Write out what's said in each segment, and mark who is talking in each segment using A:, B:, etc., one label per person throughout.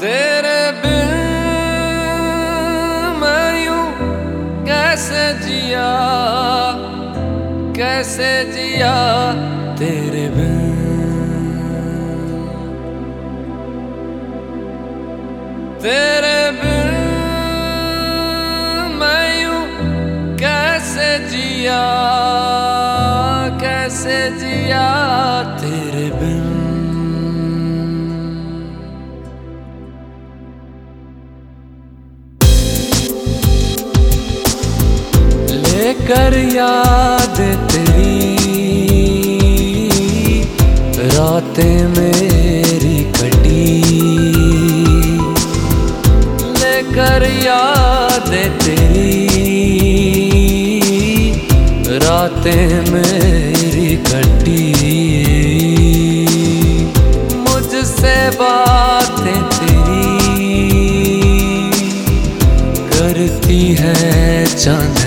A: तेरे बिन मैं यूँ कैसे जिया? कैसे जिया तेरे बिन? तेरे लेकर याद तेरी। रातें मेरी कटी। लेकर याद तेरी। रातें मेरी कटी। मुझसे बातें तेरी। करती है चांदनी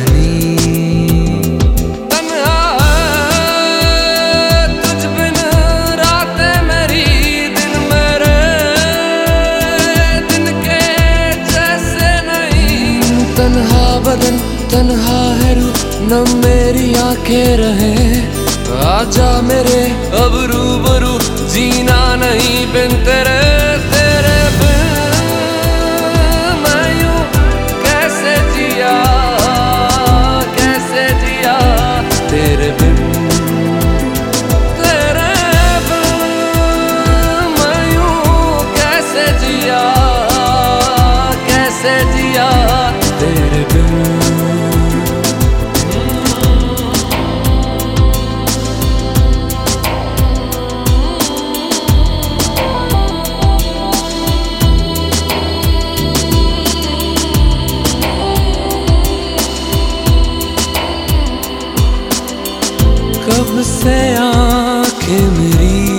A: तन्हा है रू न मेरी आँखें रहे। आजा मेरे, अब रूबरू, जीना नहीं बिन तेरे से आँखें मेरी।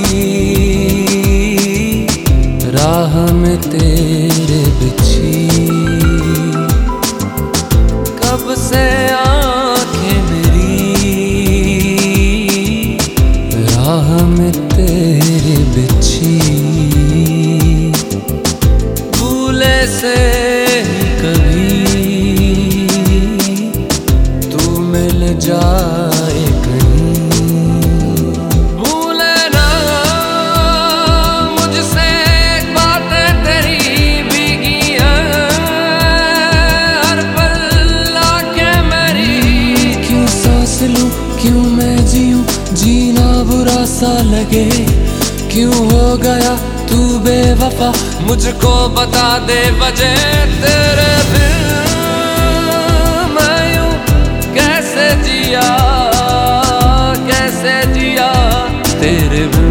A: राह में तेरे बिछी। कब से आँखें मेरी। राह में तेरे बिछी। भूले से कभी तू मिल जाए सा लगे, क्यों हो गया तू बेवफा? मुझको बता दे वजह तेरे बिन मैं यूँ कैसे जिया कैसे जिया तेरे बिन